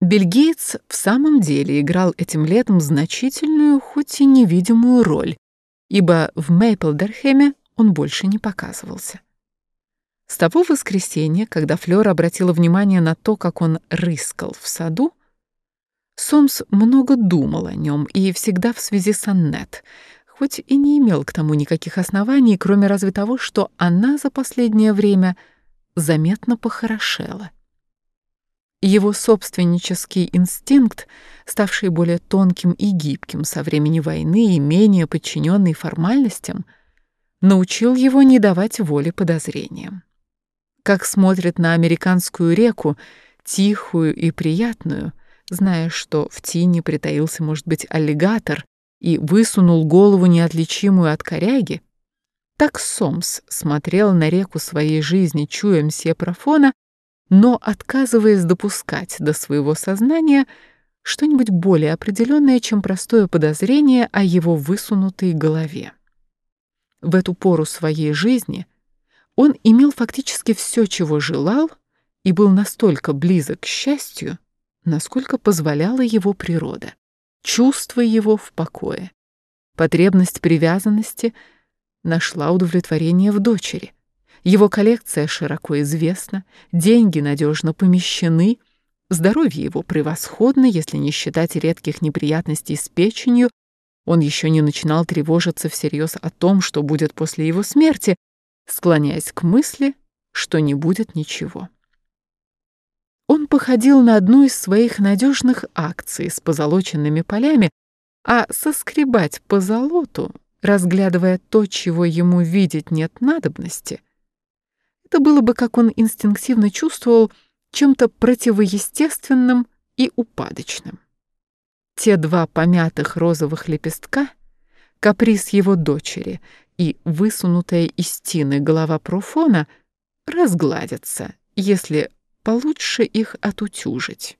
Бельгиец в самом деле играл этим летом значительную, хоть и невидимую роль, ибо в Мейплдерхеме он больше не показывался. С того воскресенья, когда Флёр обратила внимание на то, как он рыскал в саду, Сомс много думал о нем и всегда в связи с Аннет, хоть и не имел к тому никаких оснований, кроме разве того, что она за последнее время заметно похорошела. Его собственнический инстинкт, ставший более тонким и гибким со времени войны и менее подчиненный формальностям, научил его не давать воли подозрениям. Как смотрит на американскую реку, тихую и приятную, зная, что в тине притаился, может быть, аллигатор, и высунул голову неотличимую от коряги, так Сомс смотрел на реку своей жизни, чуя мсье Профона, но отказываясь допускать до своего сознания что-нибудь более определенное, чем простое подозрение о его высунутой голове. В эту пору своей жизни он имел фактически все, чего желал, и был настолько близок к счастью, насколько позволяла его природа, чувство его в покое. Потребность привязанности нашла удовлетворение в дочери. Его коллекция широко известна, деньги надежно помещены, здоровье его превосходно, если не считать редких неприятностей с печенью, он еще не начинал тревожиться всерьез о том, что будет после его смерти, склоняясь к мысли, что не будет ничего. Он походил на одну из своих надежных акций с позолоченными полями, а соскребать по золоту, разглядывая то, чего ему видеть нет надобности, это было бы, как он инстинктивно чувствовал, чем-то противоестественным и упадочным. Те два помятых розовых лепестка, каприз его дочери и высунутая из тины голова Пруфона разгладятся, если получше их отутюжить.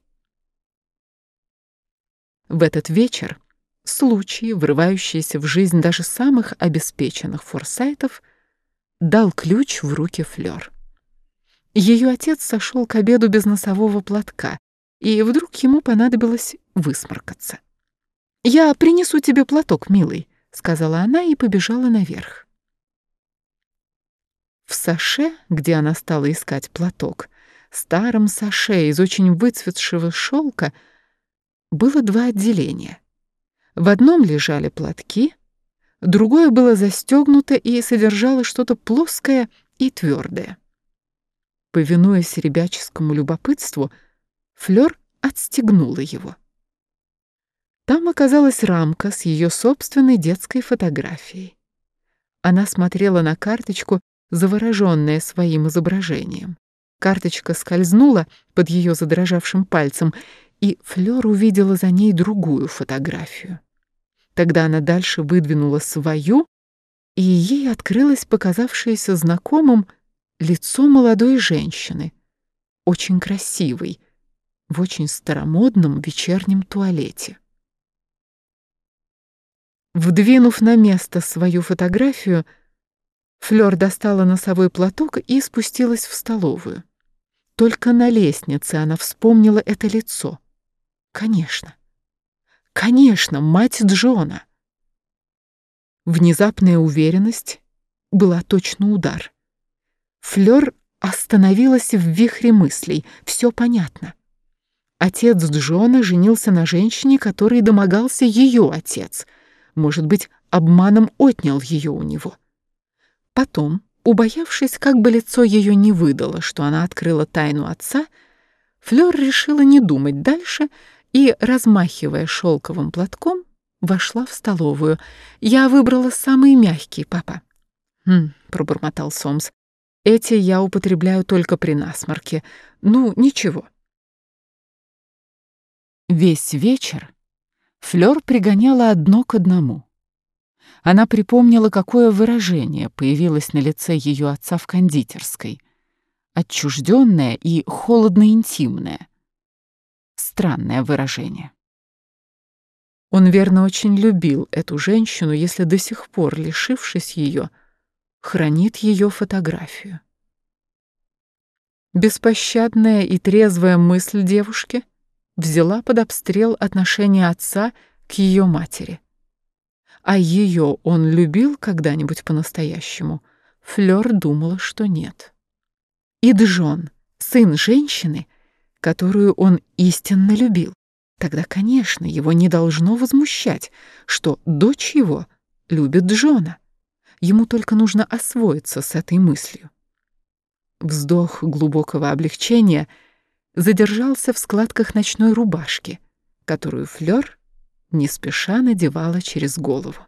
В этот вечер случай, врывающийся в жизнь даже самых обеспеченных форсайтов — дал ключ в руки Флёр. Ее отец сошел к обеду без носового платка, и вдруг ему понадобилось высморкаться. «Я принесу тебе платок, милый», — сказала она и побежала наверх. В саше, где она стала искать платок, старом саше из очень выцветшего шелка, было два отделения. В одном лежали платки — другое было застегнуто и содержало что-то плоское и твердое. Повинуясь ребяческому любопытству, Флёр отстегнула его. Там оказалась рамка с ее собственной детской фотографией. Она смотрела на карточку, завороженная своим изображением. Карточка скользнула под ее задрожавшим пальцем, и Флёр увидела за ней другую фотографию. Тогда она дальше выдвинула свою, и ей открылось показавшееся знакомым лицо молодой женщины, очень красивой, в очень старомодном вечернем туалете. Вдвинув на место свою фотографию, Флёр достала носовой платок и спустилась в столовую. Только на лестнице она вспомнила это лицо. Конечно. Конечно, мать Джона. Внезапная уверенность была точно удар. Флёр остановилась в вихре мыслей. Все понятно. Отец Джона женился на женщине, которой домогался ее отец. Может быть, обманом отнял ее у него. Потом, убоявшись, как бы лицо ее не выдало, что она открыла тайну отца, Флёр решила не думать дальше — и, размахивая шелковым платком, вошла в столовую. «Я выбрала самый мягкий, папа». «Хм», — пробормотал Сомс, — «эти я употребляю только при насморке. Ну, ничего». Весь вечер Флёр пригоняла одно к одному. Она припомнила, какое выражение появилось на лице ее отца в кондитерской. Отчужденное и холодно-интимное — Странное выражение. Он верно очень любил эту женщину, если до сих пор, лишившись ее, хранит ее фотографию. Беспощадная и трезвая мысль девушки взяла под обстрел отношение отца к ее матери. А ее он любил когда-нибудь по-настоящему? Флёр думала, что нет. И Джон, сын женщины, которую он истинно любил. Тогда, конечно, его не должно возмущать, что дочь его любит Джона. Ему только нужно освоиться с этой мыслью. Вздох глубокого облегчения задержался в складках ночной рубашки, которую Флёр не спеша надевала через голову.